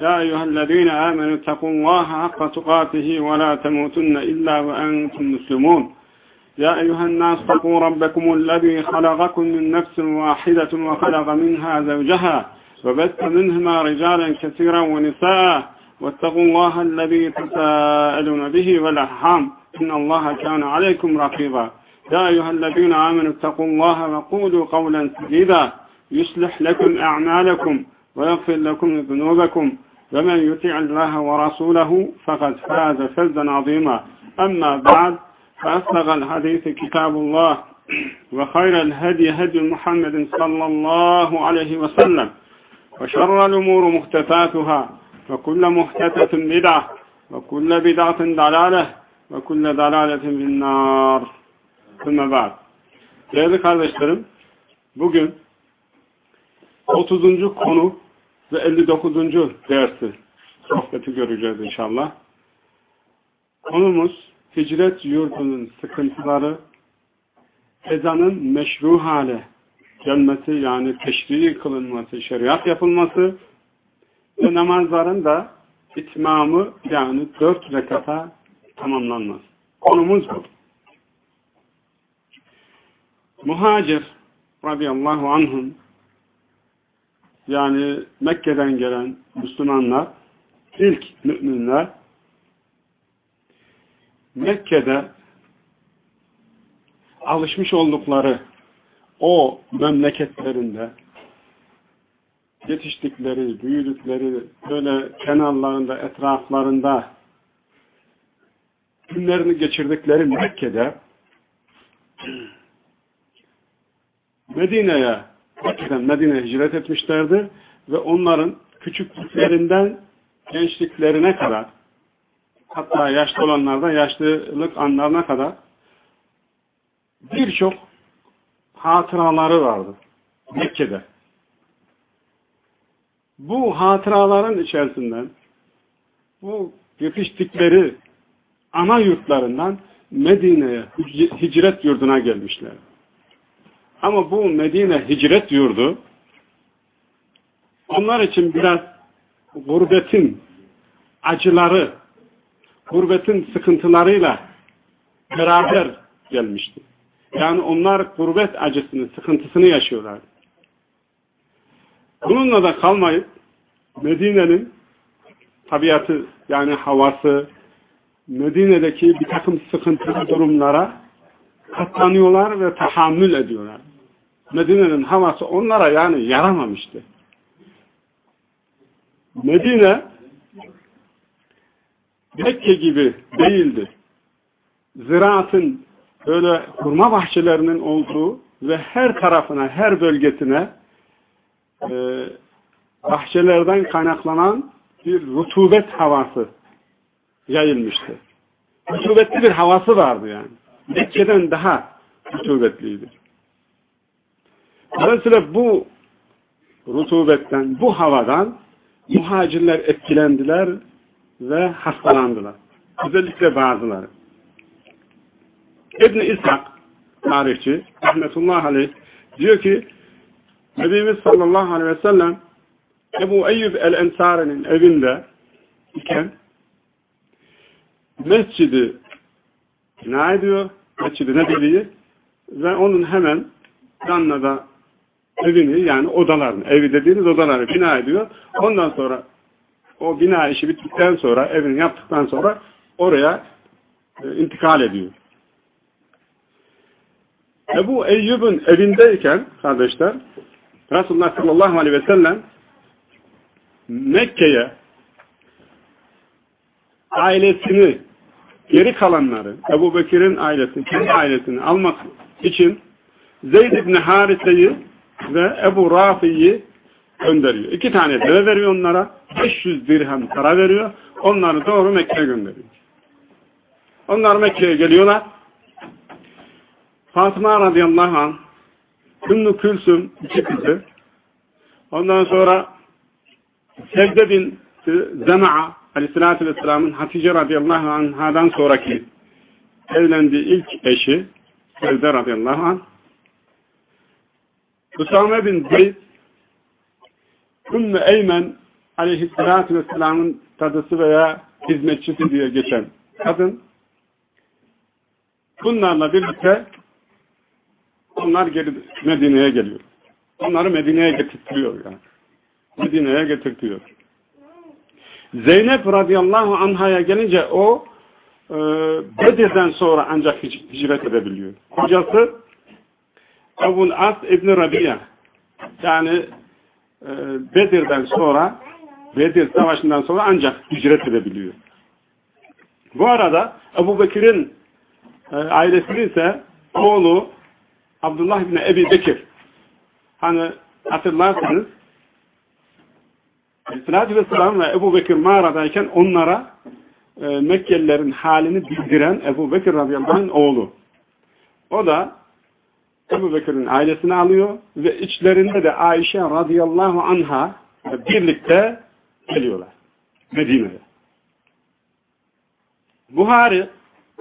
يا أيها الذين آمنوا اتقوا الله حق تقاته ولا تموتن إلا وأنتم مسلمون. يا أيها الناس اتقوا ربكم الذي خلقكم من نفس واحدة وخلق منها زوجها وبث منهما رجالا كثيرا ونساء واتقوا الله الذي تساءلون به والأرحام. إن الله كان عليكم رقيبا. يا أيها الذين آمنوا اتقوا الله وقولوا قولا سديدا. يصلح لكم أعمالكم ويغفر لكم ذنوبكم. ومن يطع الله ورسوله فقد فاز فزا عظيما أما بعد فأصدق الحديث كتاب الله وخير الهدي هدي محمد صلى الله عليه وسلم وشر الأمور محتفاتها وكل محتفة بدعة وكل بدعة ضلالة وكل ضلالة في النار ثم بعد Değerli kardeşlerim, bugün 30. konu ve 59. dersi sohbeti göreceğiz inşallah. Konumuz hicret yurdunun sıkıntıları, ezanın meşru hale gelmesi yani teşrii kılınması, şeriat yapılması ve namazların da itmamı yani dört rekata tamamlanması. Konumuz bu. Muhacir radıyallahu anhum yani Mekke'den gelen Müslümanlar, ilk müminler Mekke'de alışmış oldukları o memleketlerinde yetiştikleri, büyüdükleri böyle kenarlarında, etraflarında günlerini geçirdikleri Mekke'de Medine'ye Mekke'den Medine'ye hicret etmişlerdi ve onların küçüklüklerinden gençliklerine kadar hatta yaşlı olanlardan yaşlılık anlarına kadar birçok hatıraları vardı Mekke'de. Bu hatıraların içerisinden bu yetiştikleri ana yurtlarından Medine'ye hicret yurduna gelmişler. Ama bu Medine hicret yurdu onlar için biraz gurbetin acıları, gurbetin sıkıntılarıyla beraber gelmişti. Yani onlar gurbet acısını, sıkıntısını yaşıyorlar. Bununla da kalmayıp Medine'nin tabiatı yani havası, Medine'deki bir takım sıkıntılı durumlara katlanıyorlar ve tahammül ediyorlar. Medine'nin havası onlara yani yaramamıştı. Medine Mekke gibi değildi. Ziraatın böyle hurma bahçelerinin olduğu ve her tarafına, her bölgesine e, bahçelerden kaynaklanan bir rutubet havası yayılmıştı. Rutubetli bir havası vardı yani. Mekke'den daha rutubetliydi. Dolayısıyla bu rutubetten, bu havadan muhacirler etkilendiler ve hastalandılar. Özellikle bazıları. İbn-i İshak, tarihçi, rahmetullah aleyh, diyor ki, Nebimiz sallallahu aleyhi ve sellem Ebu Eyyub el-Ensari'nin evinde iken mescidi bina ediyor, mescidi Nebevi'yi ve onun hemen yanına da evini yani odalarını, evi dediğiniz odaları bina ediyor. Ondan sonra o bina işi bittikten sonra, evini yaptıktan sonra oraya e, intikal ediyor. Ebu Eyyub'un evindeyken kardeşler Resulullah sallallahu aleyhi ve sellem Mekke'ye ailesini geri kalanları Ebu Bekir'in ailesini, kendi ailesini almak için Zeyd ibn Harise'yi ve Ebu Rafi'yi gönderiyor. İki tane deve veriyor onlara. 500 dirhem para veriyor. Onları doğru Mekke'ye gönderiyor. Onlar Mekke'ye geliyorlar. Fatıma radıyallahu anh, Ümmü Külsüm iki kızı. Ondan sonra Sevde bin Zema'a aleyhissalatü vesselamın Hatice radıyallahu anhadan sonraki evlendiği ilk eşi Sevde radıyallahu anh. Usame bin Zeyd Ümmü Eymen aleyhissalatü vesselamın tadısı veya hizmetçisi diye geçen kadın bunlarla birlikte onlar geri Medine'ye geliyor. Onları Medine'ye getirtiyor yani. Medine'ye getirtiyor. Zeynep radıyallahu anhaya gelince o e, Bedir'den sonra ancak hicret edebiliyor. Kocası Ebul As İbni Rabia yani e, Bedir'den sonra Bedir Savaşı'ndan sonra ancak hicret edebiliyor. Bu arada Ebu Bekir'in e, ailesini ise oğlu Abdullah bin Ebi Bekir hani hatırlarsanız Aleyhisselatü Vesselam ve Ebu Bekir mağaradayken onlara e, Mekkelilerin halini bildiren Ebu Bekir radıyallahu oğlu. O da Ebu Bekir'in ailesini alıyor ve içlerinde de Ayşe radıyallahu anha birlikte geliyorlar. Medine'ye. Buhari,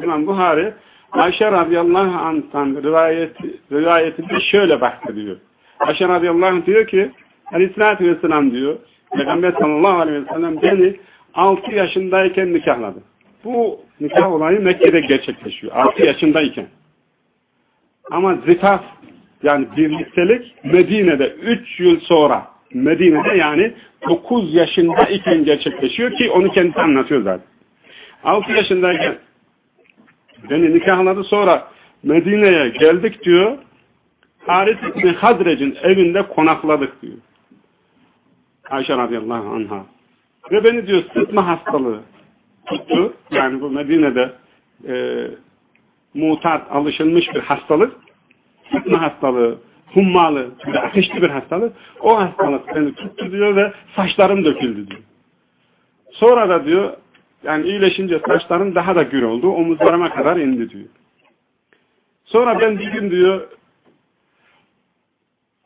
İmam Buhari Ayşe radıyallahu anh'tan rivayeti, rivayetinde şöyle bahsediyor. Ayşe radıyallahu anh diyor ki Aleyhisselatü Vesselam diyor Peygamber sallallahu aleyhi ve sellem beni 6 yaşındayken nikahladı. Bu nikah olayı Mekke'de gerçekleşiyor. 6 yaşındayken. Ama zifaf yani birliktelik Medine'de 3 yıl sonra Medine'de yani 9 yaşındayken gerçekleşiyor ki onu kendisi anlatıyor zaten. 6 yaşındayken beni nikahladı sonra Medine'ye geldik diyor. Haris İbni Hadrec'in evinde konakladık diyor. Ayşe radıyallahu anha. Ve beni diyor sıtma hastalığı tuttu. Yani bu Medine'de e, mutat, alışılmış bir hastalık. Sıtma hastalığı, hummalı, bir ateşli bir hastalık. O hastalık beni tuttu diyor ve saçlarım döküldü diyor. Sonra da diyor yani iyileşince saçlarım daha da gür oldu. Omuzlarıma kadar indi diyor. Sonra ben bir gün diyor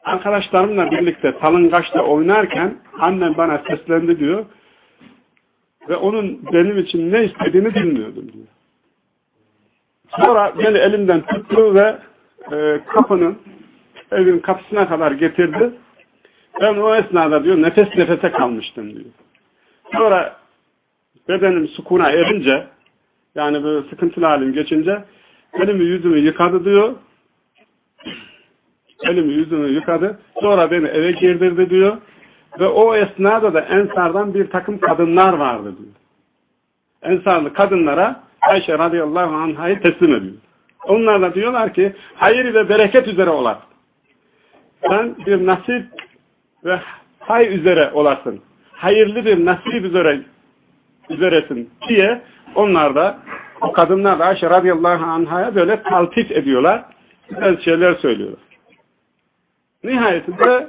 arkadaşlarımla birlikte salıngaçta oynarken annem bana seslendi diyor ve onun benim için ne istediğini bilmiyordum diyor. Sonra beni elimden tuttu ve e, kapının evin kapısına kadar getirdi. Ben o esnada diyor nefes nefese kalmıştım diyor. Sonra bedenim sukuna erince yani bu sıkıntılı halim geçince elimi yüzümü yıkadı diyor elimi yüzümü yıkadı. Sonra beni eve girdirdi diyor. Ve o esnada da Ensar'dan bir takım kadınlar vardı diyor. Ensarlı kadınlara Ayşe radıyallahu anh'ı teslim ediyor. Onlar da diyorlar ki hayır ve bereket üzere olar. Sen bir nasip ve hay üzere olasın. Hayırlı bir nasip üzere üzeresin diye onlar da o kadınlar da Ayşe radıyallahu anh'a böyle taltif ediyorlar. Güzel şeyler söylüyorlar. Nihayetinde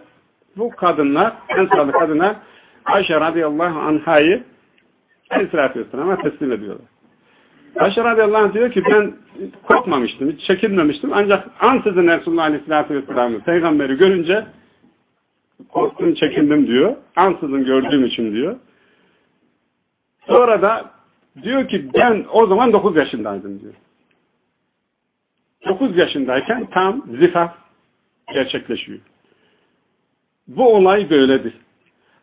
bu kadınlar, ensarlı kadınlar Ayşe radıyallahu anhayı Aleyhisselatü Vesselam'a teslim ediyorlar. Ayşe radıyallahu anh diyor ki ben korkmamıştım, hiç çekinmemiştim. Ancak ansızın Resulullah Aleyhisselatü Vesselam'ı peygamberi görünce korktum, çekindim diyor. Ansızın gördüğüm için diyor. Sonra da diyor ki ben o zaman 9 yaşındaydım diyor. 9 yaşındayken tam zifaf gerçekleşiyor. Bu olay böyledir.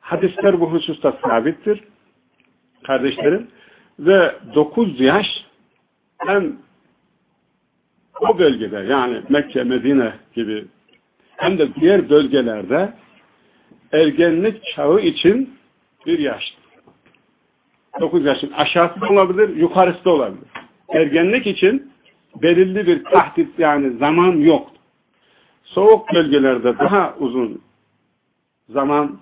Hadisler bu hususta sabittir. Kardeşlerim. Ve 9 yaş hem o bölgede yani Mekke, Medine gibi hem de diğer bölgelerde ergenlik çağı için bir yaştır. 9 yaşın aşağısı da olabilir, yukarısı da olabilir. Ergenlik için belirli bir tahdit yani zaman yok soğuk bölgelerde daha uzun zaman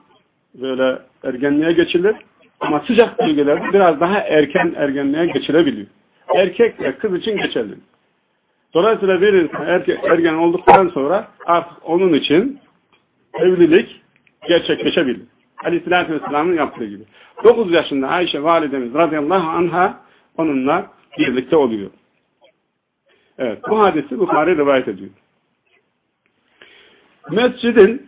böyle ergenliğe geçilir. Ama sıcak bölgelerde biraz daha erken ergenliğe geçilebiliyor. Erkek ve kız için geçerli. Dolayısıyla bir insan erkek, ergen olduktan sonra artık onun için evlilik gerçekleşebilir. Aleyhisselatü Vesselam'ın yaptığı gibi. 9 yaşında Ayşe validemiz radıyallahu anha onunla birlikte oluyor. Evet, bu hadisi Bukhari rivayet ediyor. Mescidin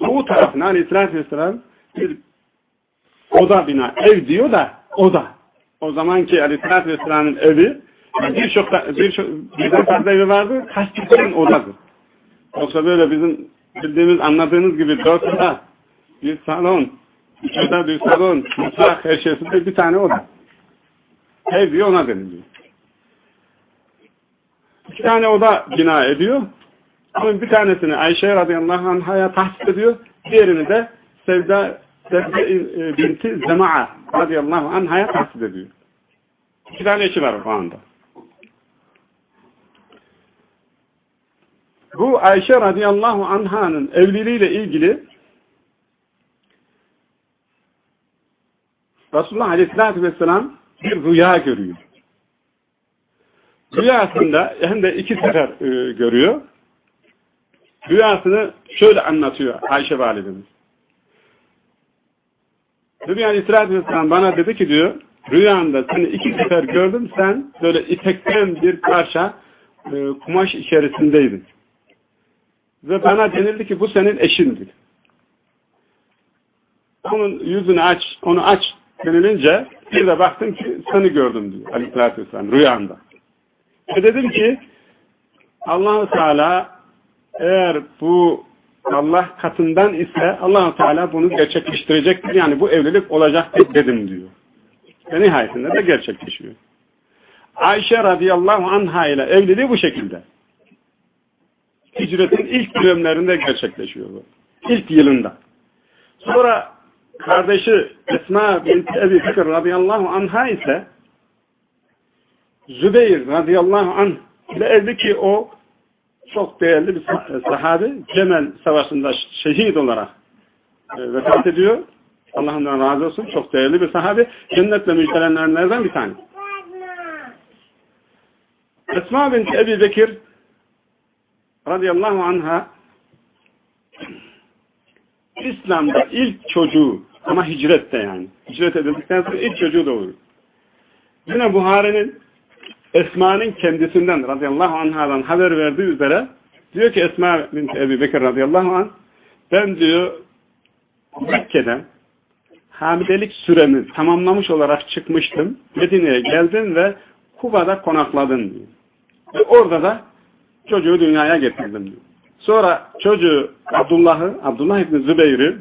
bu tarafına aleyhissalatü vesselam bir oda bina, ev diyor da oda. O zamanki aleyhissalatü vesselamın evi birçok birçok birden fazla evi vardı, kişinin odadır. Yoksa böyle bizim bildiğimiz, anladığınız gibi dört oda, bir salon, üç oda, bir salon, mutfak, her şeysinde bir tane oda. Ev diyor ona deniliyor. İki tane oda bina ediyor. Ama bir tanesini Ayşe radıyallahu anh'a tahsis ediyor. Diğerini de Sevda, Sevda e, binti Zema'a radıyallahu anh'a tahsis ediyor. İki tane eşi var o anda. Bu Ayşe radıyallahu anh'ın evliliğiyle ilgili Resulullah aleyhissalatü vesselam bir rüya görüyor. Rüyasında hem de iki sefer e, görüyor. Rüyasını şöyle anlatıyor Ayşe validemiz. Nebi Aleyhisselatü Vesselam bana dedi ki diyor, rüyamda seni iki sefer gördüm, sen böyle ipekten bir parça e, kumaş içerisindeydin. Ve bana denildi ki bu senin eşindir. Onun yüzünü aç, onu aç denilince bir de baktım ki seni gördüm diyor Aleyhisselatü Vesselam rüyamda. Ve dedim ki allah Teala eğer bu Allah katından ise allah Teala bunu gerçekleştirecektir. Yani bu evlilik olacaktır dedim diyor. Ve nihayetinde de gerçekleşiyor. Ayşe radıyallahu anha ile evliliği bu şekilde. Hicretin ilk dönemlerinde gerçekleşiyor bu. İlk yılında. Sonra kardeşi Esma binti Ebi Bekir radıyallahu anha ise Zübeyir radıyallahu anh ile evli ki o çok değerli bir sahabi Cemel Savaşı'nda şehit olarak e, vefat ediyor. Allah'ından razı olsun. Çok değerli bir sahabi. Cennetle müjdelenenlerden bir tane. Esma binti Ebi Bekir radıyallahu anha İslam'da ilk çocuğu ama hicrette yani. Hicret edildikten sonra ilk çocuğu doğurur. Yine Buhari'nin Esma'nın kendisinden radıyallahu anhadan haber verdiği üzere diyor ki Esma bin Ebi Bekir radıyallahu anh ben diyor Mekke'den hamilelik süremi tamamlamış olarak çıkmıştım. Medine'ye geldim ve Kuba'da konakladım diyor. Ve orada da çocuğu dünyaya getirdim diyor. Sonra çocuğu Abdullah'ı, Abdullah İbni Zübeyir'i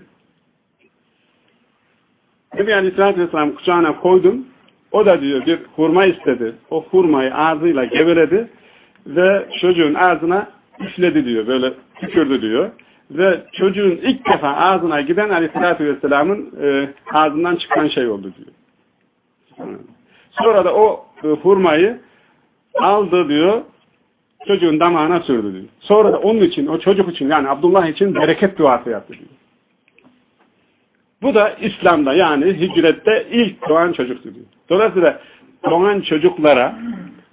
Nebi Aleyhisselatü Vesselam kucağına koydum o da diyor bir hurma istedi. O hurmayı ağzıyla geveledi ve çocuğun ağzına üfledi diyor. Böyle tükürdü diyor. Ve çocuğun ilk defa ağzına giden Aleyhisselatü Vesselam'ın e, ağzından çıkan şey oldu diyor. Sonra da o e, hurmayı aldı diyor. Çocuğun damağına sürdü diyor. Sonra da onun için, o çocuk için yani Abdullah için bereket duası yaptı diyor. Bu da İslam'da yani hicrette ilk doğan çocuktu diyor. Dolayısıyla doğan çocuklara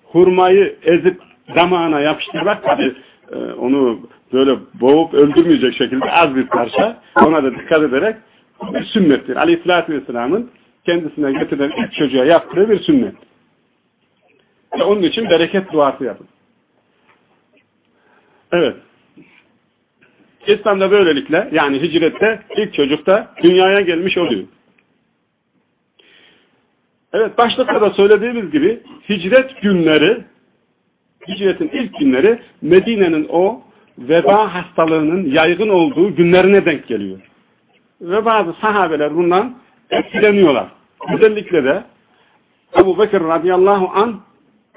hurmayı ezip damağına yapıştırmak tabi e, onu böyle boğup öldürmeyecek şekilde az bir parça ona da dikkat ederek bir sünnettir. Aleyhisselatü Vesselam'ın kendisine getirilen ilk çocuğa yaptığı bir sünnet. Ve onun için bereket duası yapın. Evet. İslam'da böylelikle yani hicrette ilk çocukta dünyaya gelmiş oluyor. Evet başlıkta da söylediğimiz gibi hicret günleri hicretin ilk günleri Medine'nin o veba hastalığının yaygın olduğu günlerine denk geliyor. Ve bazı sahabeler bundan etkileniyorlar. Özellikle de Ebu Bekir radıyallahu an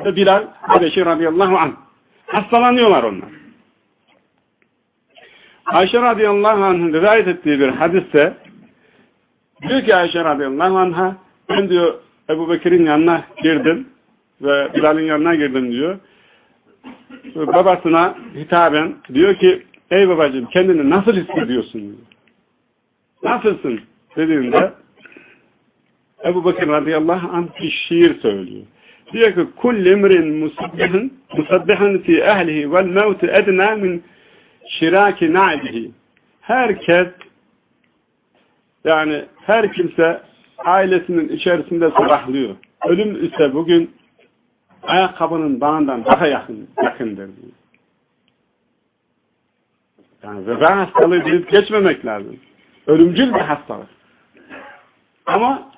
ve Bilal Habeşi radıyallahu an hastalanıyorlar onlar. Ayşe radıyallahu anh'ın rivayet ettiği bir hadiste diyor ki Ayşe radıyallahu anh'a ben diyor Ebu Bekir'in yanına girdim ve Bilal'in yanına girdim diyor. Babasına hitaben diyor ki ey babacığım kendini nasıl hissediyorsun diyor. Nasılsın dediğinde Ebu Bekir radıyallahu anh bir şiir söylüyor. Diyor ki kulli emrin musabbihan musabbihan fi ehlihi vel mevti edna min şiraki na'dihi. Herkes yani her kimse ailesinin içerisinde sabahlıyor. Ölüm ise bugün ayakkabının bağından daha yakın, yakındır. Yani veba hastalığı deyip geçmemek lazım. Ölümcül bir hastalık. Ama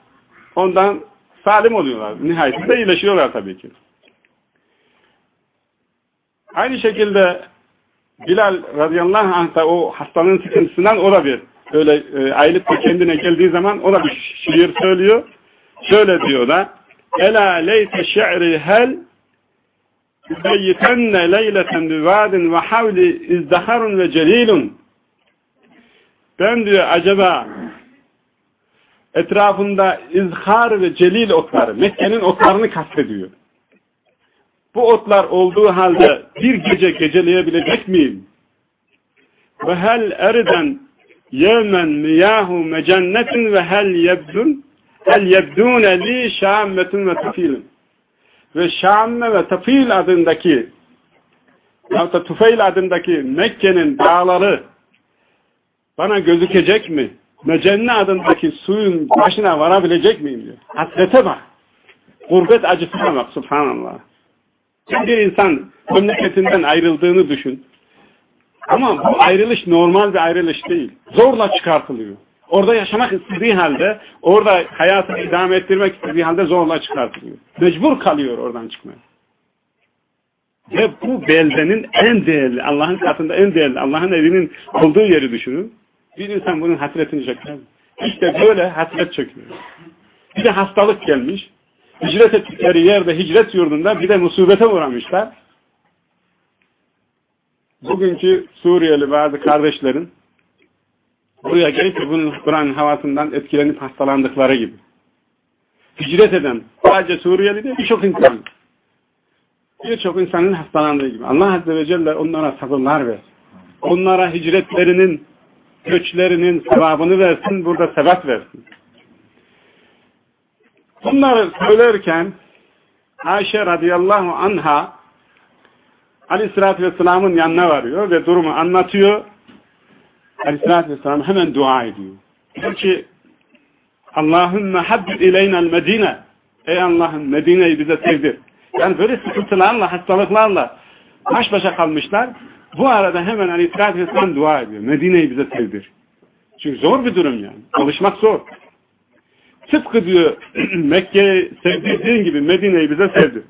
ondan salim oluyorlar. Nihayetinde iyileşiyorlar tabii ki. Aynı şekilde Bilal radıyallahu anh da o hastanın sıkıntısından o da bir böyle e, aylık da kendine geldiği zaman o da bir şiir söylüyor. Şöyle diyor da Ela leyte şi'ri hel Übeyyitenne leyleten bivadin ve havli izdaharun ve celilun Ben diyor acaba etrafında izhar ve celil otları, Mekke'nin otlarını kastediyor. Bu otlar olduğu halde bir gece geceleyebilecek miyim? Ve hel erden yevmen miyahu mecennetin ve hel yebdun hel yebdune li şammetun ve tafilun ve Şamme ve Tafil adındaki ya da Tufeyl adındaki Mekke'nin dağları bana gözükecek mi? Mecenne adındaki suyun başına varabilecek miyim diyor. Hasrete bak. Gurbet acısına bak subhanallah. Bir insan memleketinden ayrıldığını düşün. Ama bu ayrılış normal bir ayrılış değil. Zorla çıkartılıyor. Orada yaşamak istediği halde, orada hayatını idame ettirmek istediği halde zorla çıkartılıyor. Mecbur kalıyor oradan çıkmaya. Ve bu beldenin en değerli, Allah'ın katında en değerli, Allah'ın evinin olduğu yeri düşünün. Bir insan bunun hasretini çeker. İşte böyle hasret çekiyor. Bir de hastalık gelmiş. Hicret ettikleri yerde, hicret yurdunda bir de musibete uğramışlar. Bugünkü Suriyeli bazı kardeşlerin buraya gelip bunun Kur'an havasından etkilenip hastalandıkları gibi. Hicret eden sadece Suriyeli değil birçok insan. Birçok insanın hastalandığı gibi. Allah Azze ve Celle onlara sabırlar ver. Onlara hicretlerinin, göçlerinin sevabını versin, burada sebep versin. Bunları söylerken Ayşe radıyallahu anha Aleyhisselatü Vesselam'ın yanına varıyor ve durumu anlatıyor. Aleyhisselatü Vesselam hemen dua ediyor. Diyor ki Allahümme habbib ileynel Medine Ey Allah'ım Medine'yi bize sevdir. Yani böyle sıkıntılarla, hastalıklarla baş başa kalmışlar. Bu arada hemen Aleyhisselatü Vesselam dua ediyor. Medine'yi bize sevdir. Çünkü zor bir durum yani. Alışmak zor. Tıpkı diyor Mekke'yi sevdirdiğin gibi Medine'yi bize sevdir.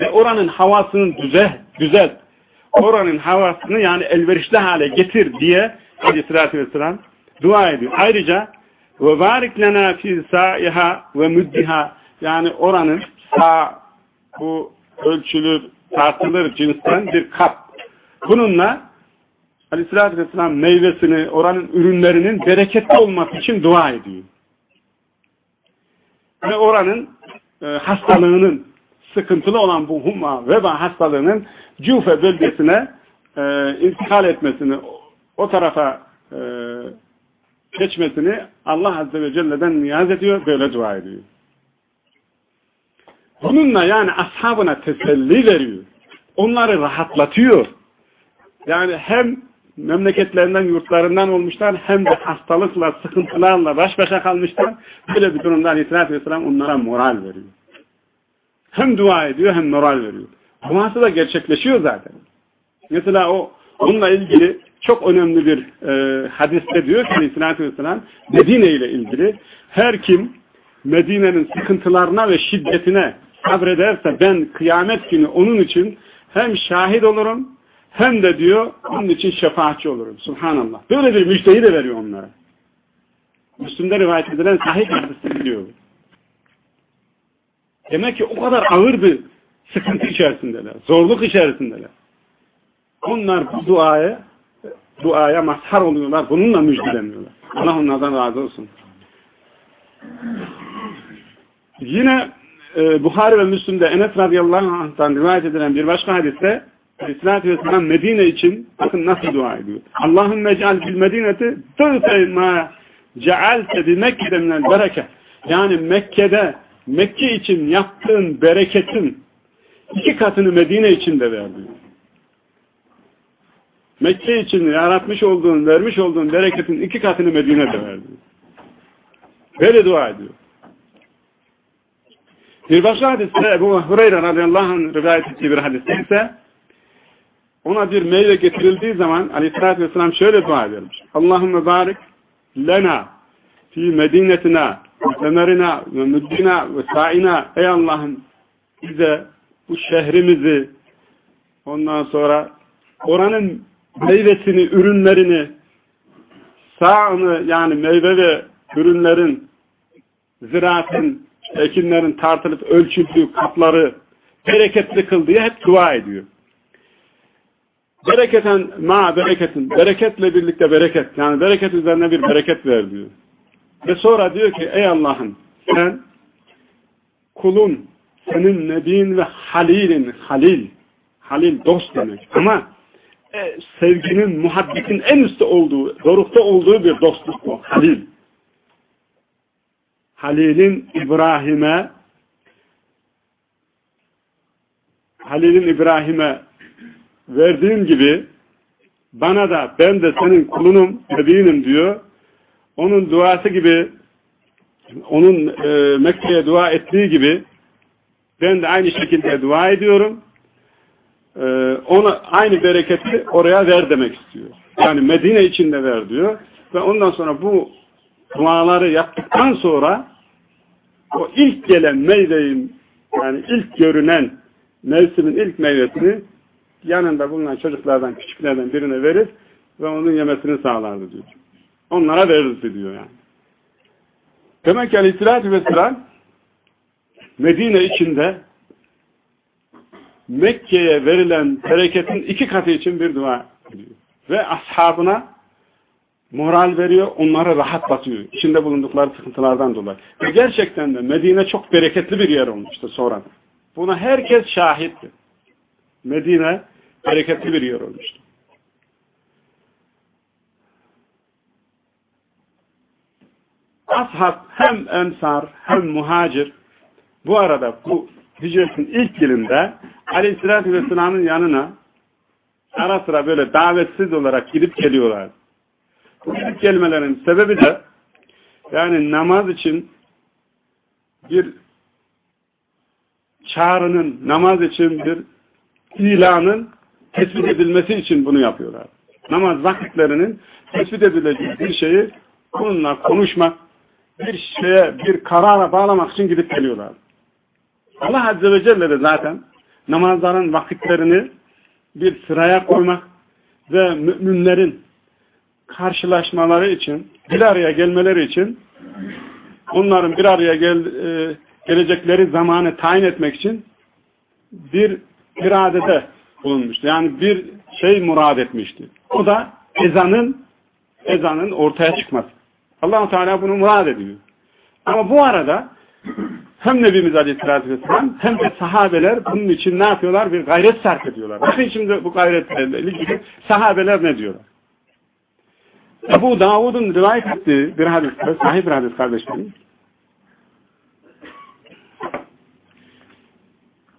Ve oranın havasının güzel, güzel. Oranın havasını yani elverişli hale getir diye Aleyhisselatü Vesselam dua ediyor. Ayrıca ve barik lena fi sa'iha ve müddiha yani oranın sağ bu ölçülür, tartılır cinsten bir kap. Bununla Aleyhisselatü Vesselam meyvesini, oranın ürünlerinin bereketli olması için dua ediyor. Ve oranın e, hastalığının sıkıntılı olan bu humma veba hastalığının Cufe bölgesine e, intikal etmesini, o tarafa e, geçmesini Allah Azze ve Celle'den niyaz ediyor, böyle dua ediyor. Bununla yani ashabına teselli veriyor. Onları rahatlatıyor. Yani hem memleketlerinden, yurtlarından olmuşlar hem de hastalıkla, sıkıntılarla baş başa kalmışlar. Böyle bir durumda Aleyhisselatü Vesselam onlara moral veriyor. Hem dua ediyor hem moral veriyor. Duası da gerçekleşiyor zaten. Mesela o onunla ilgili çok önemli bir e, hadiste diyor ki Aleyhisselatü Vesselam Medine ile ilgili her kim Medine'nin sıkıntılarına ve şiddetine sabrederse ben kıyamet günü onun için hem şahit olurum hem de diyor onun için şefaatçi olurum. Subhanallah. Böyle bir müjdeyi de veriyor onlara. Müslüm'de rivayet edilen sahih hadiste diyor. Demek ki o kadar ağır bir sıkıntı içerisindeler. Zorluk içerisindeler. Onlar bu duaya duaya mazhar oluyorlar. Bununla müjdeleniyorlar. Allah onlardan razı olsun. Yine e, Bukhari ve Müslüm'de Enes radıyallahu anh'tan rivayet edilen bir başka hadiste Aleyhisselatü Vesselam Medine için bakın nasıl dua ediyor. Allahümme ec'al bil medineti tığfe ma cealte bi Mekke'de minel bereke. Yani Mekke'de Mekke için yaptığın bereketin iki katını Medine için de verdi. Mekke için yaratmış olduğun, vermiş olduğun bereketin iki katını Medine de verdi. Böyle dua ediyor. Bir başka hadiste Ebu Hureyre radıyallahu anh rivayet ettiği bir hadiste ise ona bir meyve getirildiği zaman aleyhissalatü vesselam şöyle dua edermiş. Allahümme barik lena fi medinetina ve semerina ve müddina ve sa'ina ey Allah'ım bize bu şehrimizi ondan sonra oranın meyvesini, ürünlerini sağını yani meyve ve ürünlerin ziraatın, ekinlerin tartılıp ölçüldüğü kapları bereketli kıl diye hep dua ediyor. Bereketen ma bereketin. Bereketle birlikte bereket. Yani bereket üzerine bir bereket ver diyor. Ve sonra diyor ki ey Allah'ım sen kulun senin nebin ve halilin halil halil dost demek ama e, sevginin, muhabbetin en üstte olduğu, dorukta olduğu bir dostluk bu. Halil. Halil'in İbrahim'e Halil'in İbrahim'e verdiğin gibi bana da ben de senin kulunum, nebiyinim diyor. Onun duası gibi onun e, Mekke'ye dua ettiği gibi ben de aynı şekilde dua ediyorum. E, ona aynı bereketi oraya ver demek istiyor. Yani Medine içinde ver diyor. Ve ondan sonra bu duaları yaptıktan sonra o ilk gelen meyveyi yani ilk görünen mevsimin ilk meyvesini yanında bulunan çocuklardan, küçüklerden birine verir ve onun yemesini sağlardı diyor. Onlara verirdi diyor yani. Demek ki aleyhissalatü vesselam Medine içinde Mekke'ye verilen bereketin iki katı için bir dua ediyor. Ve ashabına moral veriyor, onları rahatlatıyor. İçinde bulundukları sıkıntılardan dolayı. Ve gerçekten de Medine çok bereketli bir yer olmuştu sonra. Buna herkes şahitti. Medine bereketli bir yer olmuştu. Ashab hem ensar hem muhacir bu arada bu hicretin ilk yılında Aleyhisselatü Vesselam'ın yanına ara sıra böyle davetsiz olarak gidip geliyorlar. Bu gidip gelmelerin sebebi de yani namaz için bir çağrının, namaz için bir ilanın tespit edilmesi için bunu yapıyorlar. Namaz vakitlerinin tespit edileceği bir şeyi bununla konuşmak, bir şeye, bir karara bağlamak için gidip geliyorlar. Allah Azze ve Celle de zaten namazların vakitlerini bir sıraya koymak ve müminlerin karşılaşmaları için, bir araya gelmeleri için onların bir araya gel, e, gelecekleri zamanı tayin etmek için bir iradede bulunmuştu. Yani bir şey murad etmişti. O da ezanın ezanın ortaya çıkması. Allah Teala bunu murad ediyor. Ama bu arada hem Nebimiz Aleyhisselatü Vesselam hem de sahabeler bunun için ne yapıyorlar? Bir gayret sarf ediyorlar. Bakın şimdi bu gayretlerle ilgili sahabeler ne diyorlar? Ebu Davud'un rivayet ettiği bir hadis, sahih bir hadis kardeşlerim.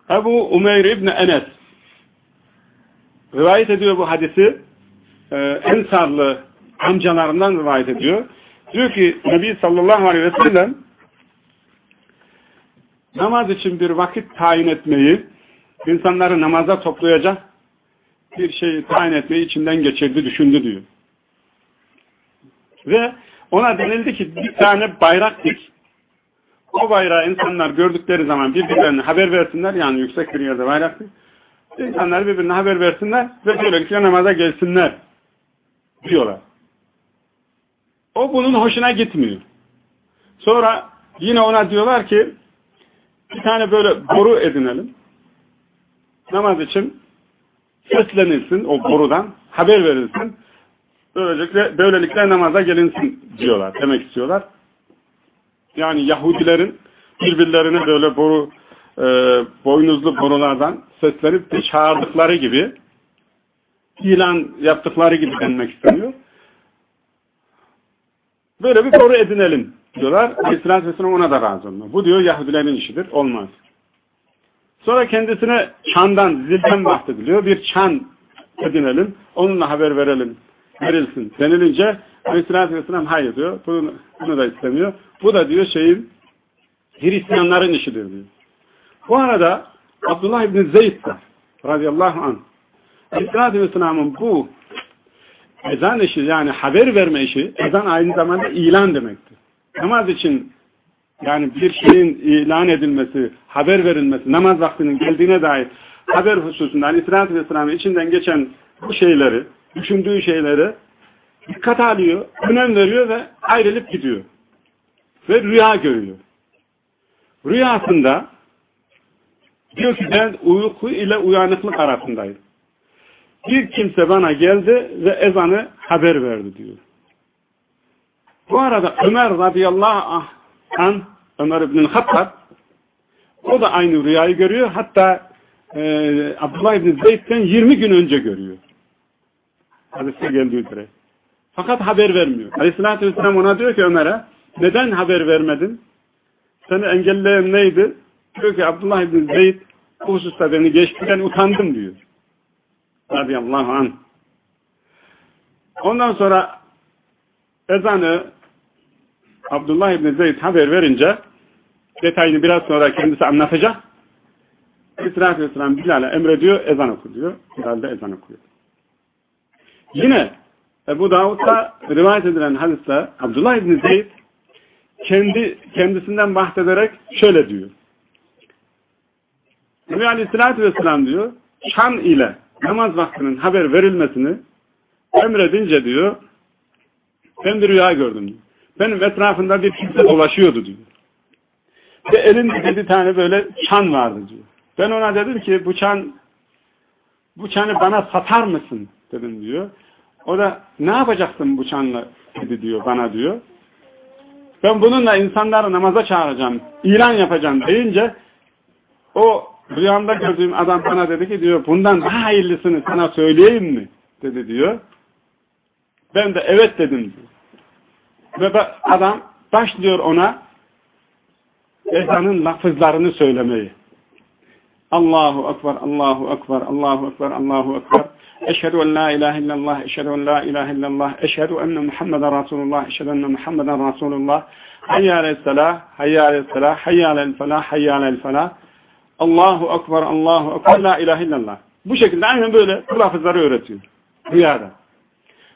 Ebu Umeyr İbni Enes rivayet ediyor bu hadisi e, Ensarlı amcalarından rivayet ediyor. Diyor ki Nebi sallallahu aleyhi ve sellem namaz için bir vakit tayin etmeyi insanları namaza toplayacak bir şeyi tayin etmeyi içinden geçirdi, düşündü diyor. Ve ona denildi ki bir tane bayrak dik. O bayrağı insanlar gördükleri zaman birbirlerine haber versinler. Yani yüksek bir yerde bayrak dik. İnsanlar birbirine haber versinler ve böylelikle namaza gelsinler diyorlar. O bunun hoşuna gitmiyor. Sonra yine ona diyorlar ki bir tane böyle boru edinelim. Namaz için seslenilsin o borudan, haber verilsin. Böylelikle, böylelikle namaza gelinsin diyorlar, demek istiyorlar. Yani Yahudilerin birbirlerine böyle boru, e, boynuzlu borulardan seslenip çağırdıkları gibi ilan yaptıkları gibi denmek isteniyor. Böyle bir boru edinelim diyorlar. Aleyhisselatü Vesselam ona da razı olmuyor. Bu diyor Yahudilerin işidir. Olmaz. Sonra kendisine çandan, zilden bahsediliyor. Bir çan edinelim. Onunla haber verelim. Verilsin. Denilince Aleyhisselatü Vesselam hayır diyor. Bunu, bunu da istemiyor. Bu da diyor şeyin Hristiyanların işidir diyor. Bu arada Abdullah İbni Zeyd radıyallahu anh Aleyhisselatü Vesselam'ın bu ezan işi yani haber verme işi ezan aynı zamanda ilan demektir. Namaz için yani bir şeyin ilan edilmesi, haber verilmesi, namaz vaktinin geldiğine dair haber hususunda Aleyhisselatü Vesselam'ın içinden geçen bu şeyleri, düşündüğü şeyleri dikkat alıyor, önem veriyor ve ayrılıp gidiyor. Ve rüya görüyor. Rüyasında diyor ki ben uyku ile uyanıklık arasındayım. Bir kimse bana geldi ve ezanı haber verdi diyor. Bu arada Ömer radıyallahu anh Ömer ibn Hattab o da aynı rüyayı görüyor. Hatta e, Abdullah ibn Zeyd'den 20 gün önce görüyor. Hadiste geldiği üzere. Fakat haber vermiyor. Aleyhissalatü vesselam ona diyor ki Ömer'e neden haber vermedin? Seni engelleyen neydi? Diyor ki Abdullah ibn Zeyd bu hususta beni geçti ben utandım diyor. Radıyallahu anh. Ondan sonra ezanı Abdullah ibn Zeyd haber verince detayını biraz sonra kendisi anlatacak. Aleyhisselatü Vesselam Bilal'e emrediyor, ezan oku diyor. Bilal de ezan okuyor. Yine Ebu Davud'da rivayet edilen hadiste Abdullah İbni Zeyd kendi, kendisinden bahsederek şöyle diyor. Nebi Aleyhisselatü Vesselam diyor, şan ile namaz vaktinin haber verilmesini emredince diyor, ben bir rüya gördüm diyor. Benim etrafında bir kimse dolaşıyordu diyor. Ve elinde bir tane böyle çan vardı diyor. Ben ona dedim ki bu çan bu çanı bana satar mısın dedim diyor. O da ne yapacaksın bu çanla dedi diyor bana diyor. Ben bununla insanları namaza çağıracağım, ilan yapacağım deyince o rüyamda gördüğüm adam bana dedi ki diyor bundan daha hayırlısını sana söyleyeyim mi? dedi diyor. Ben de evet dedim diyor. Ve adam başlıyor ona ezanın lafızlarını söylemeyi. Allahu Ekber, Allahu Ekber, Allahu Ekber, Allahu Ekber. Eşhedü en la ilahe illallah, eşhedü en la ilahe illallah, eşhedü enne Muhammeden Resulullah, eşhedü enne Muhammeden Resulullah. Hayyâle selah, hayyâle selah, hayyâle felah, hayyâle felah. Allahu Ekber, Allahu Ekber, la ilahe illallah. Bu şekilde aynen böyle bu lafızları öğretiyor. Rüyada.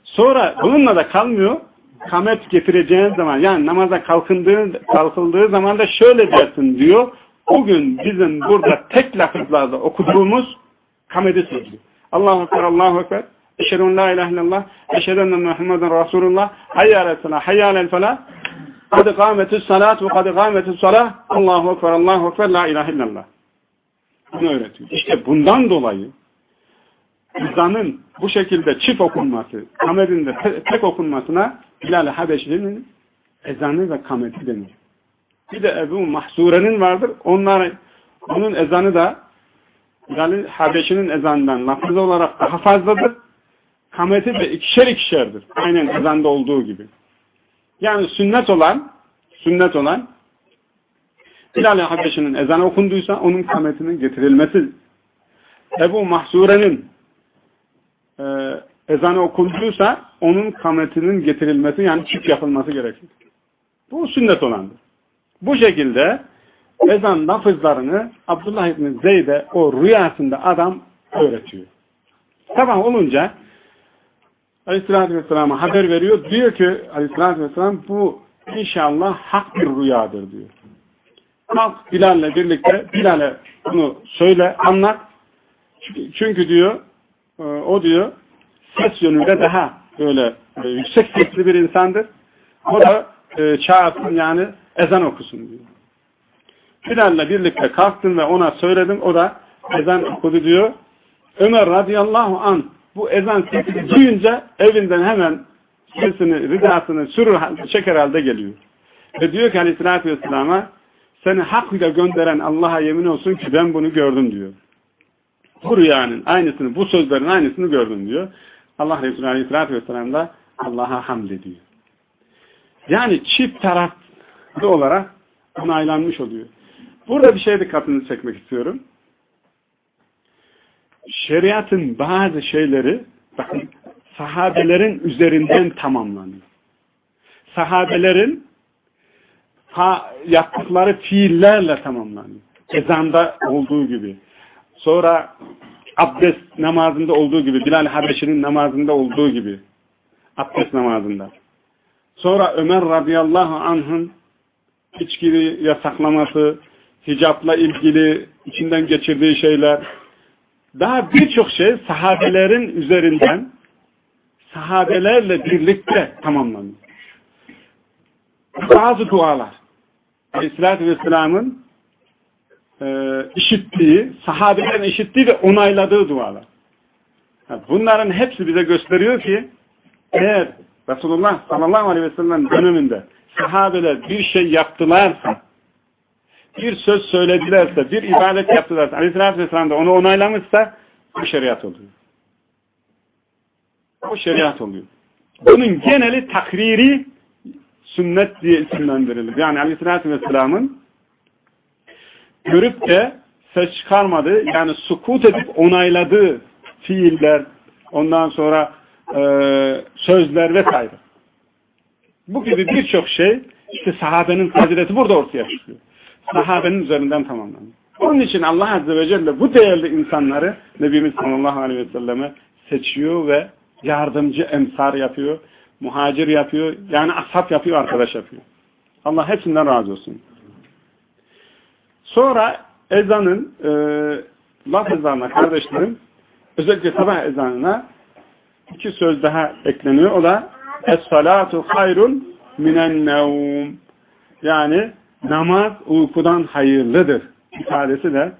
Sonra bununla da kalmıyor kamet getireceğin zaman yani namaza kalkındığı, kalkıldığı zaman da şöyle dersin diyor. O gün bizim burada tek lafızlarda okuduğumuz kameti söylüyor. Allahu Ekber, Allahu Ekber. Eşhedü en la ilahe illallah. Eşhedü enne Muhammeden Resulullah. Hayyâle selah, hayyâle felah. Kad kâmetü's salat ve kad kâmetü's salah. Allahu Ekber, Allahu Ekber, la ilahe illallah. Bunu öğretiyor. İşte bundan dolayı ezanın bu şekilde çift okunması, kamerin de tek okunmasına Bilal-i Habeşli'nin ezanı ve kameti denir. Bir de Ebu Mahsure'nin vardır. Onlar, onun ezanı da Bilal-i Habeşi'nin ezanından lafız olarak daha fazladır. Kameti de ikişer ikişerdir. Aynen ezanda olduğu gibi. Yani sünnet olan sünnet olan Bilal-i Habeşi'nin ezanı okunduysa onun kametinin getirilmesi Ebu Mahsure'nin e, ezanı okunduysa onun kametinin getirilmesi yani çift yapılması gerekir. Bu sünnet olandır. Bu şekilde ezan lafızlarını Abdullah İbni Zeyd'e o rüyasında adam öğretiyor. Sabah olunca Aleyhisselatü Vesselam'a haber veriyor. Diyor ki Aleyhisselatü Vesselam bu inşallah hak bir rüyadır diyor. Kalk Bilal'le birlikte Bilal'e bunu söyle, anlat. Çünkü diyor o diyor ses yönüyle daha böyle e, yüksek sesli bir insandır. O da e, çağırsın yani ezan okusun diyor. Bilal'le birlikte kalktım ve ona söyledim. O da ezan okudu diyor. Ömer radıyallahu an bu ezan sesini duyunca evinden hemen sesini, ridasını sürür, çeker halde geliyor. Ve diyor ki aleyhissalatü vesselama seni hak ile gönderen Allah'a yemin olsun ki ben bunu gördüm diyor. Bu rüyanın aynısını, bu sözlerin aynısını gördüm diyor. Allah Resulü Aleyhisselatü Vesselam da Allah'a hamd ediyor. Yani çift taraflı olarak onaylanmış oluyor. Burada bir şey dikkatinizi çekmek istiyorum. Şeriatın bazı şeyleri bakın sahabelerin üzerinden tamamlanıyor. Sahabelerin yaptıkları fiillerle tamamlanıyor. ezanda olduğu gibi. Sonra abdest namazında olduğu gibi. Bilal Habeşi'nin namazında olduğu gibi. Abdest namazında. Sonra Ömer radıyallahu anh'ın içkili yasaklaması, hicapla ilgili içinden geçirdiği şeyler, daha birçok şey sahabelerin üzerinden sahabelerle birlikte tamamlanıyor. Bazı dualar Aleyhisselatü Vesselam'ın e, işittiği, sahabelerin işittiği ve onayladığı dualar. Bunların hepsi bize gösteriyor ki eğer Resulullah sallallahu aleyhi ve sellem döneminde sahabeler bir şey yaptılarsa, bir söz söyledilerse, bir ibadet yaptılarsa, aleyhissalatü vesselam da onu onaylamışsa bu şeriat oluyor. Bu şeriat oluyor. Bunun geneli takriri sünnet diye isimlendirilir. Yani aleyhissalatü vesselamın görüp de ses çıkarmadığı, yani sukut edip onayladığı fiiller, ondan sonra e, sözler vesaire. Bu gibi birçok şey işte sahabenin fazileti burada ortaya çıkıyor. Sahabenin üzerinden tamamlanıyor. Onun için Allah Azze ve Celle bu değerli insanları Nebimiz sallallahu aleyhi ve selleme seçiyor ve yardımcı emsar yapıyor, muhacir yapıyor, yani ashab yapıyor, arkadaş yapıyor. Allah hepsinden razı olsun. Sonra ezanın e, lafızlarına kardeşlerim, özellikle sabah ezanına iki söz daha ekleniyor. O da Es-salatu hayrun minen nevm. Yani namaz uykudan hayırlıdır ifadesi de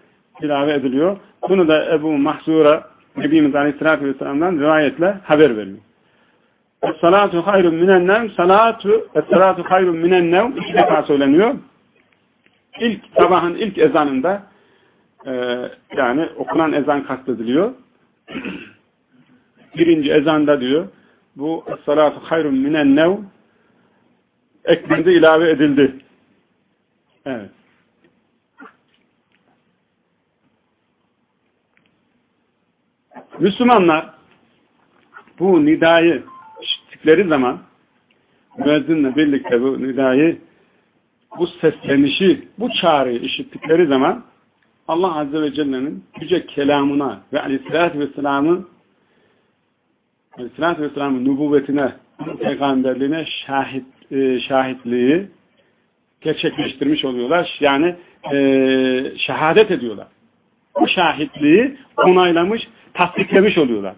ilave ediliyor. Bunu da Ebu Mahzura Nebimiz Aleyhisselatü Vesselam'dan rivayetle haber veriyor. Es-salatu hayrun minen nevm salatu es-salatu hayrun minen nevm iki defa söyleniyor. İlk sabahın ilk ezanında e, yani okunan ezan kastediliyor. Birinci ezanda diyor bu es-salatu hayrun minen nevm eklendi, ilave edildi. Evet. Müslümanlar bu nidayı işittikleri zaman müezzinle birlikte bu nidayı bu seslenişi, bu çağrıyı işittikleri zaman Allah Azze ve Celle'nin yüce kelamına ve aleyhissalatü vesselamın aleyhissalatü vesselamın nübüvvetine, peygamberliğine şahit, e, şahitliği gerçekleştirmiş oluyorlar. Yani e, şehadet ediyorlar. Bu şahitliği onaylamış, tasdiklemiş oluyorlar.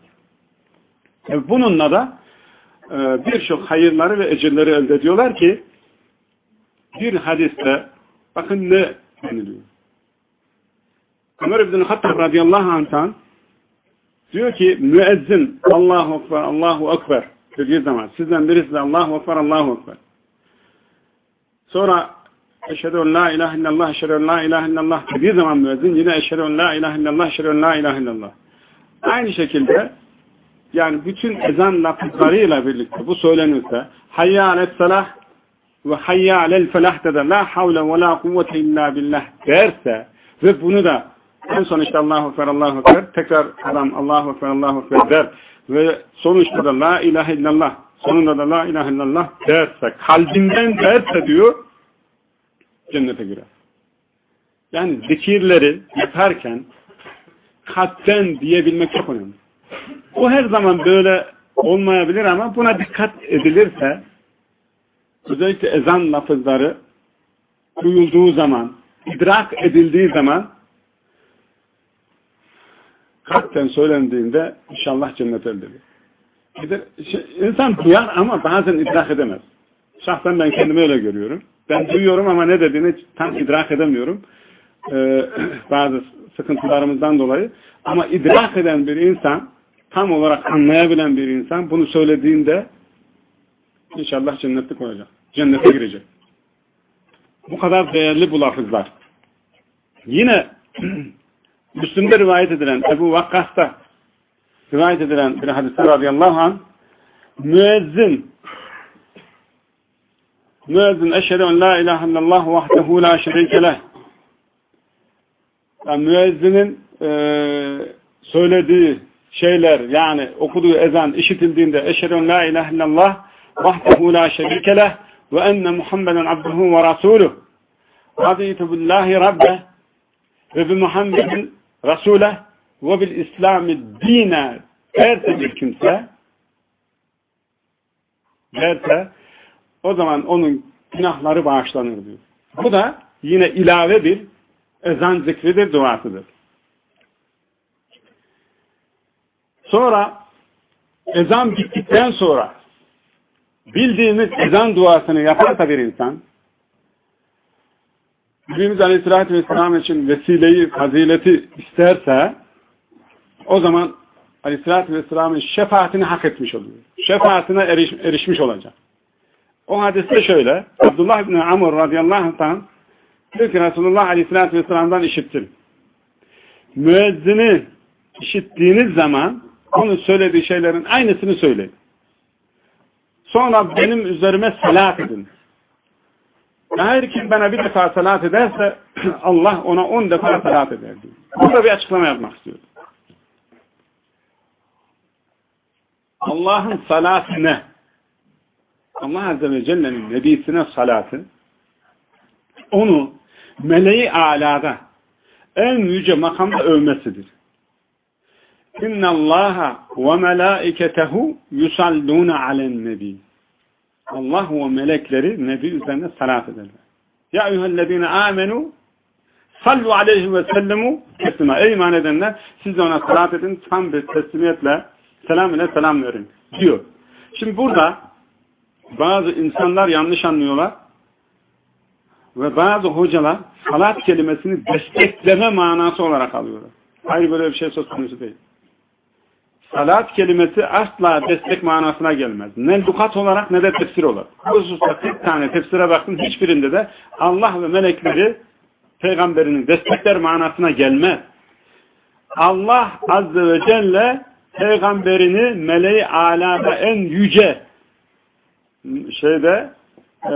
E, bununla da birçok hayırları ve ecirleri elde ediyorlar ki bir hadiste bakın ne deniliyor. Ömer İbn-i Hattab radıyallahu anh'tan diyor ki müezzin Allahu Ekber, Allahu Ekber dediği zaman sizden birisi de Allahu Ekber, Allahu Ekber. Sonra eşhedü en la ilahe illallah, eşhedü en la ilahe illallah dediği zaman müezzin yine eşhedü en la ilahe illallah, eşhedü en la ilahe illallah. Aynı şekilde yani bütün ezan lafızlarıyla birlikte bu söylenirse hayya alet salah ve hayya alel felah de la havle ve la kuvvete illa billah derse ve bunu da en son işte Allahu Ekber, Allahu Ekber tekrar adam Allahu Ekber, Allahu Ekber der ve sonuçta da la ilahe illallah sonunda da la ilahe illallah derse kalbinden derse diyor cennete girer. Yani zikirleri yaparken kalpten diyebilmek çok önemli. O her zaman böyle olmayabilir ama buna dikkat edilirse özellikle ezan lafızları duyulduğu zaman, idrak edildiği zaman kalpten söylendiğinde inşallah cennet elde şey, İnsan duyar ama bazen idrak edemez. Şahsen ben kendimi öyle görüyorum. Ben duyuyorum ama ne dediğini tam idrak edemiyorum. Ee, bazı sıkıntılarımızdan dolayı. Ama idrak eden bir insan, tam olarak anlayabilen bir insan bunu söylediğinde inşallah cennetlik olacak. Cennete girecek. Bu kadar değerli bu lafızlar. Yine Müslüm'de rivayet edilen Ebu Vakkas'ta rivayet edilen bir hadiste radıyallahu anh müezzin müezzin eşhedü en la ilahe illallah vahdehu la şerike leh yani müezzinin e, söylediği şeyler yani okuduğu ezan işitildiğinde eşhedü la ilahe illallah vahdehu la şerike leh ve enne Muhammeden abduhu ve rasuluh raditu billahi rabbe ve bi Muhammedin Resul'e ve bil İslami dine derse bir kimse derse o zaman onun günahları bağışlanır diyor. Bu da yine ilave bir ezan zikridir, duasıdır. Sonra ezan bittikten sonra bildiğimiz ezan duasını yaparsa bir insan Nebimiz Aleyhisselatü Vesselam için vesileyi, fazileti isterse o zaman Aleyhisselatü Vesselam'ın şefaatini hak etmiş oluyor. Şefaatine eriş, erişmiş olacak. O hadiste şöyle, Abdullah İbni Amr radıyallahu anh diyor ki Resulullah Aleyhisselatü Vesselam'dan işittim. Müezzini işittiğiniz zaman onun söylediği şeylerin aynısını söyleyin. Sonra benim üzerime salat edin. Her kim bana bir defa salat ederse Allah ona on defa salat eder diyor. Burada bir açıklama yapmak istiyorum. Allah'ın salatı ne? Allah Azze ve Celle'nin nebisine salatı onu meleği alada en yüce makamda övmesidir. İnna Allaha ve melaiketehu yusalluna alen nebi. Allah ve melekleri nebi üzerine salat ederler. Ya eyyühellezine amenu sallu aleyhi ve sellemu teslima. Ey iman edenler siz ona salat edin tam bir teslimiyetle selam ile selam verin diyor. Şimdi burada bazı insanlar yanlış anlıyorlar ve bazı hocalar salat kelimesini destekleme manası olarak alıyorlar. Hayır böyle bir şey söz konusu değil. Salat kelimesi asla destek manasına gelmez. Ne lukat olarak ne de tefsir olarak. Bu hususta 40 tane tefsire baktım. Hiçbirinde de Allah ve melekleri peygamberinin destekler manasına gelmez. Allah Azze ve Celle peygamberini meleği alada en yüce şeyde e,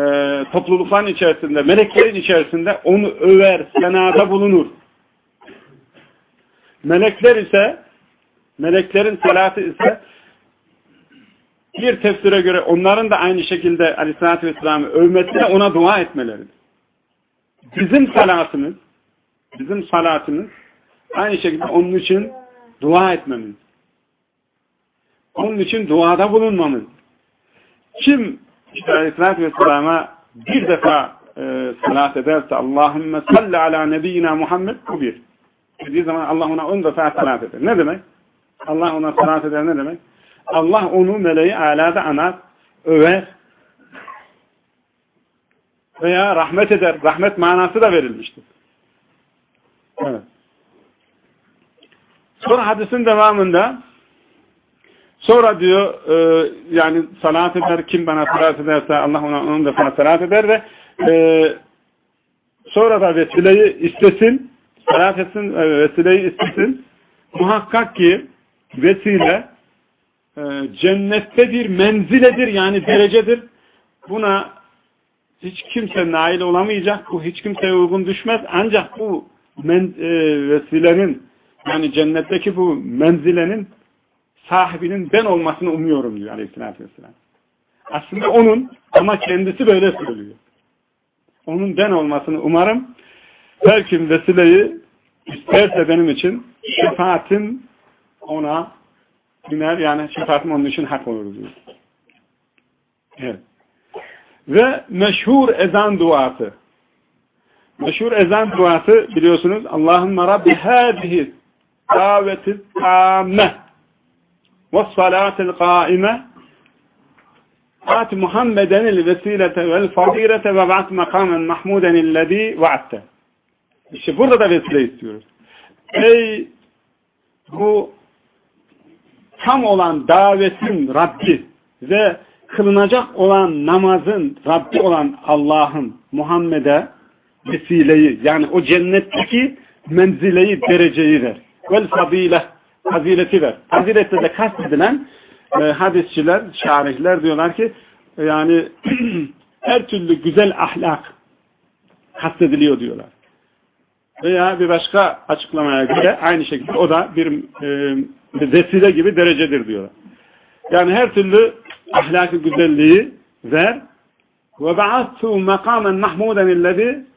toplulukların içerisinde, meleklerin içerisinde onu över, senada bulunur. Melekler ise meleklerin salatı ise bir tefsire göre onların da aynı şekilde aleyhissalatü vesselam'ı övmesine ona dua etmeleridir. Bizim salatımız bizim salatımız aynı şekilde onun için dua etmemiz. Onun için duada bulunmamız. Kim işte aleyhissalatü vesselama bir defa e, salat ederse Allahümme salli ala nebiyyina Muhammed bu bir. Dediği zaman Allah ona on defa salat eder. Ne demek? Allah ona salat eder ne demek? Allah onu meleği alada anar, över veya rahmet eder. Rahmet manası da verilmiştir. Evet. Sonra hadisin devamında sonra diyor e, yani salat eder kim bana salat ederse Allah ona onun da salat eder ve e, sonra da vesileyi istesin salat etsin e, vesileyi istesin muhakkak ki vesile e, cennettedir, menziledir yani derecedir. Buna hiç kimse nail olamayacak. Bu hiç kimseye uygun düşmez. Ancak bu men, e, vesilenin yani cennetteki bu menzilenin sahibinin ben olmasını umuyorum diyor aleyhissalatü vesselam. Aslında onun ama kendisi böyle söylüyor. Onun ben olmasını umarım. Her kim vesileyi isterse benim için şefaatim ona iner yani şefaatim onun için hak olur diyor. Evet. Ve meşhur ezan duası. Meşhur ezan duası biliyorsunuz Allahümme Rabbi hâzihi daveti tâme ve salâtil kâime At Muhammeden el vesilete vel fadilete ve ba'at makamen mahmuden illezî va'atte. İşte burada da vesile istiyoruz. Ey bu tam olan davetin Rabbi ve kılınacak olan namazın Rabbi olan Allah'ın Muhammed'e vesileyi yani o cennetteki menzileyi, dereceyi ver. Vel fadile, fazileti ver. Fazilette de kastedilen e, hadisçiler, şarihler diyorlar ki yani her türlü güzel ahlak kastediliyor diyorlar. Veya bir başka açıklamaya göre aynı şekilde o da bir e, vesile gibi derecedir diyorlar. Yani her türlü ahlaki güzelliği ver ve ba'athu makamen mahmuden illezi.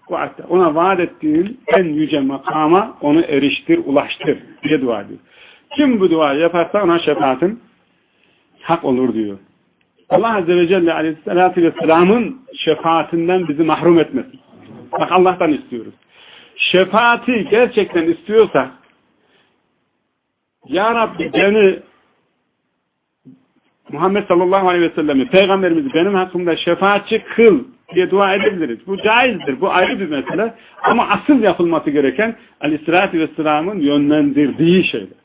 Ona vaat ettiğin en yüce makama onu eriştir, ulaştır diye dua ediyor. Kim bu duayı yaparsa ona şefaatin hak olur diyor. Allah Azze ve Celle aleyhissalatü vesselamın şefaatinden bizi mahrum etmesin. Bak Allah'tan istiyoruz. Şefaati gerçekten istiyorsa Ya Rabbi beni Muhammed sallallahu aleyhi ve sellem'i peygamberimizi benim hakkımda şefaatçi kıl diye dua edebiliriz. Bu caizdir. Bu ayrı bir mesele. Ama asıl yapılması gereken aleyhissalatü vesselamın yönlendirdiği şeyler.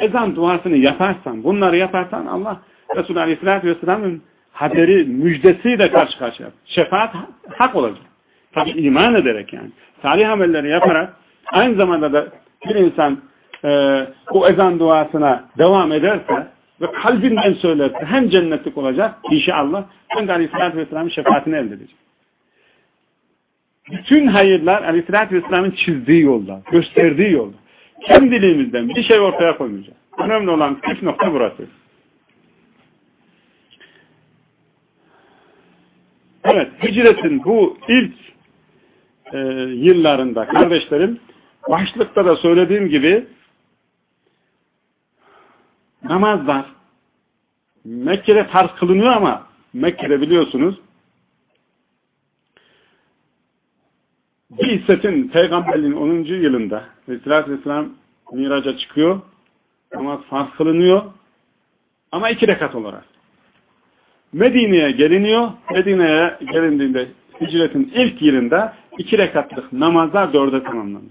Ezan duasını yaparsan, bunları yaparsan Allah Resulü aleyhissalatü vesselamın haberi, müjdesiyle karşı karşıya. Şefaat hak olacak. Tabi iman ederek yani. Salih amelleri yaparak aynı zamanda da bir insan e, o ezan duasına devam ederse ve kalbinden söylerse hem cennetlik olacak inşallah hem de Aleyhisselatü Vesselam'ın şefaatini elde edecek. Bütün hayırlar Aleyhisselatü Vesselam'ın çizdiği yolda, gösterdiği yolda. Kendiliğimizden bir şey ortaya koymayacağız. Önemli olan püf nokta burası. Evet, hicretin bu ilk e, yıllarında kardeşlerim, başlıkta da söylediğim gibi namazlar Mekke'de farz kılınıyor ama Mekke'de biliyorsunuz İsset'in peygamberliğin 10. yılında Aleyhisselatü Vesselam miraca çıkıyor. Namaz farz kılınıyor. Ama iki rekat olarak. Medine'ye geliniyor. Medine'ye gelindiğinde hicretin ilk yılında iki rekatlık namazlar dörde tamamlanıyor.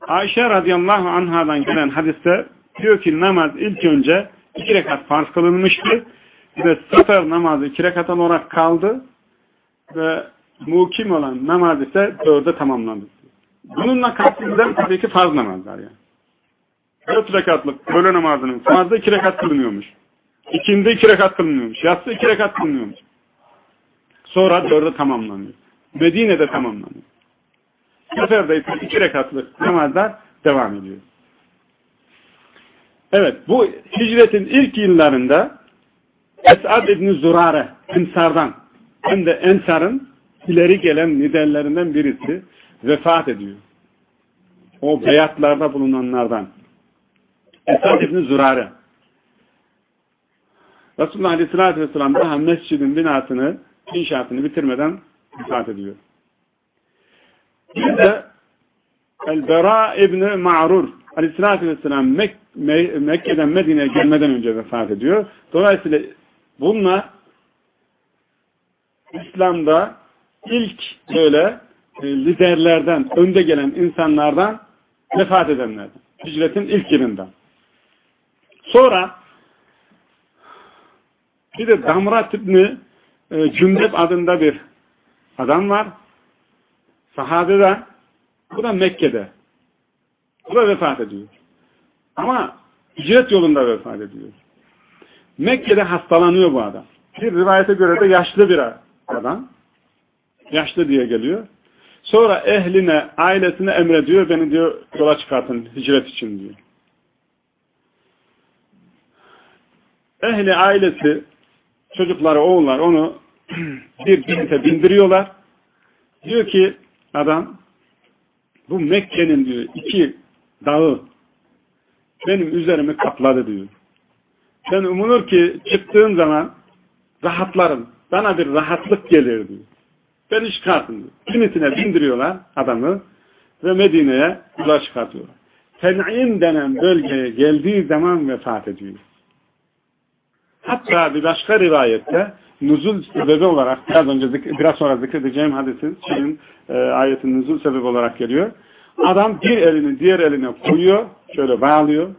Ayşe radıyallahu anhadan gelen hadiste diyor ki namaz ilk önce iki rekat farz kılınmıştı ve sefer namazı iki rekat olarak kaldı ve mukim olan namaz ise dörde tamamlandı. Bununla kastedilen tabii ki farz namazlar yani. Dört rekatlık öğle namazının farzı iki rekat kılınıyormuş. İkindi iki rekat kılınıyormuş. Yatsı iki rekat kılınıyormuş. Sonra dörde tamamlanıyor. Medine'de tamamlanıyor. Seferde ise iki rekatlık namazlar devam ediyor. Evet, bu hicretin ilk yıllarında Esad İbni Zurare, Ensar'dan hem de Ensar'ın ileri gelen liderlerinden birisi vefat ediyor. O beyatlarda bulunanlardan. Esad İbni Zurare. Resulullah Aleyhisselatü Vesselam daha mescidin binasını, inşaatını bitirmeden vefat ediyor. Bir de El-Bera İbni Ma'rur Aleyhisselatü Vesselam Mek Me Mekke'den Medine'ye gelmeden önce vefat ediyor. Dolayısıyla bunlar İslam'da ilk böyle e, liderlerden, önde gelen insanlardan vefat edenlerden. Hicretin ilk yılından. Sonra bir de Damrat İbni e, Cündep adında bir adam var. Sahabeden. Bu da Mekke'de. Bu da vefat ediyor. Ama hicret yolunda vefat ediyor. Mekke'de hastalanıyor bu adam. Bir rivayete göre de yaşlı bir adam. Yaşlı diye geliyor. Sonra ehline, ailesine emrediyor. Beni diyor yola çıkartın hicret için diyor. Ehli ailesi, çocukları, oğullar onu bir binte bindiriyorlar. Diyor ki adam bu Mekke'nin diyor iki dağı benim üzerimi kapladı diyor. Ben umulur ki çıktığım zaman rahatlarım. Bana bir rahatlık gelir diyor. Beni çıkartın diyor. Kimisine bindiriyorlar adamı ve Medine'ye yola çıkartıyorlar. Ten'in denen bölgeye geldiği zaman vefat ediyor. Hatta bir başka rivayette nuzul sebebi olarak biraz önce biraz sonra zikredeceğim hadisin şeyin, e, ayetin nuzul sebebi olarak geliyor. Adam bir elini diğer eline koyuyor, şöyle bağlıyor.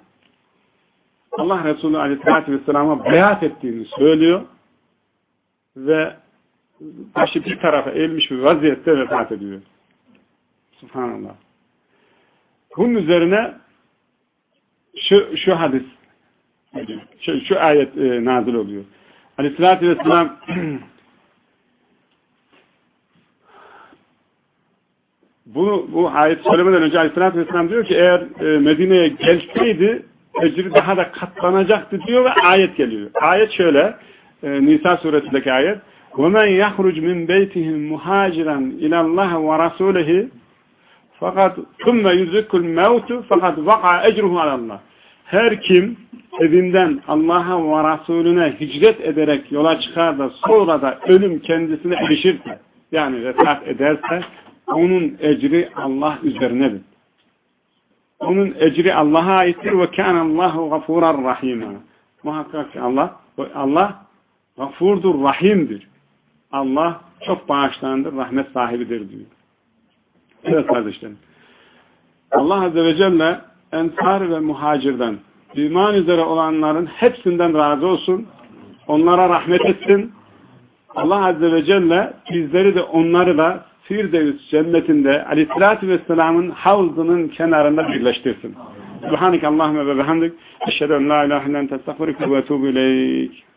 Allah Resulü Aleyhisselatü Vesselam'a beyat ettiğini söylüyor ve başı bir tarafa eğilmiş bir vaziyette vefat ediyor. Subhanallah. Bunun üzerine şu, şu hadis şu, şu ayet e, nazil oluyor. Aleyhisselatü Vesselam bunu bu ayet söylemeden önce Aleyhisselatü Vesselam diyor ki eğer e, Medine'ye gelseydi ecri daha da katlanacaktı diyor ve ayet geliyor. Ayet şöyle e, Nisa suresindeki ayet وَمَنْ يَخْرُجْ مِنْ بَيْتِهِ مُهَاجِرًا اِلَى اللّٰهِ وَرَسُولِهِ fakat ثُمَّ يُزِكُّ الْمَوْتُ fakat وَقَعَ اَجْرُهُ عَلَى اللّٰهِ Her kim evinden Allah'a ve Resulüne hicret ederek yola çıkar da sonra da ölüm kendisine erişirse yani vefat ederse onun ecri Allah üzerinedir. Onun ecri Allah'a aittir ve kânallâhu gafûran rahîmâ. Muhakkak ki Allah, Allah gafurdur, rahimdir. Allah çok bağışlandır, rahmet sahibidir diyor. Evet kardeşlerim. Allah Azze ve Celle ensar ve muhacirden iman üzere olanların hepsinden razı olsun. Onlara rahmet etsin. Allah Azze ve Celle bizleri de onları da Firdevs cennetinde aleyhissalatü vesselamın havzının kenarında birleştirsin. Subhaneke Allahümme ve bihamdik. Eşhedü en la ilahe illen testağfirüke ve etubu ileyk.